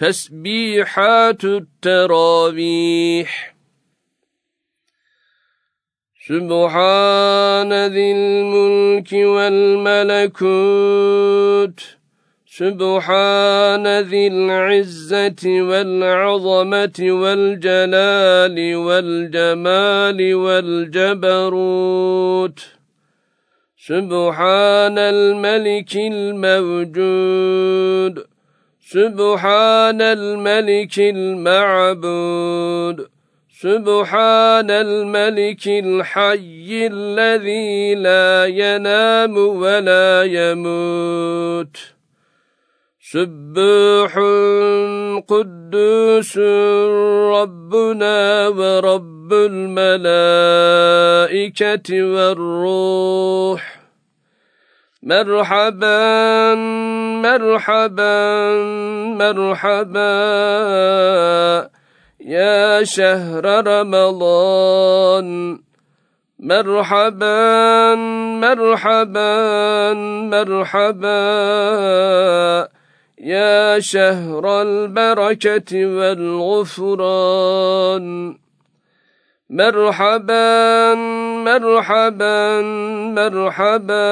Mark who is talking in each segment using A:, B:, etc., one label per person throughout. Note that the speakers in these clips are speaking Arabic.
A: تسبيحات التراويح. سبحان ذي الملك والملكوت. سبحان ذي العزة والعظمة والجلال والجمال والجبروت. سبحان الملك الموجود. سبحان الملك المعبود. سبحان الملك الحي الذي لا ينام ولا يموت. سبوح قدوس ربنا ورب الملائكة والروح. مرحبا مرحبا مرحبا. يا شهر رمضان. مرحبا مرحبا مرحبا. يا شهر البركة والغفران. مرحبا مرحبا مرحبا.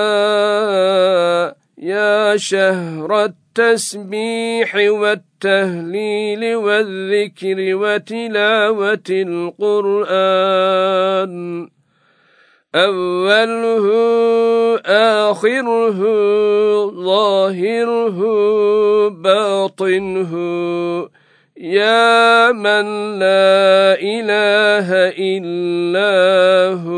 A: يا شهر التسبيح والتهليل والذكر وتلاوة القرآن. أوله آخره ظاهره باطنه. يا من لا إله إلا هو.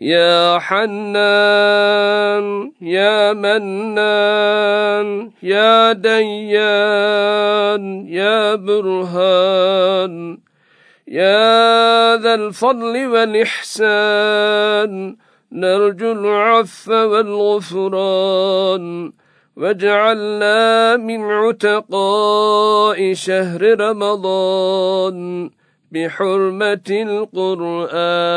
A: يا حنان يا منان يا ديان يا برهان يا ذا الفضل والإحسان نرجو العف والغفران واجعلنا من عتقاء شهر رمضان بحرمة القرآن.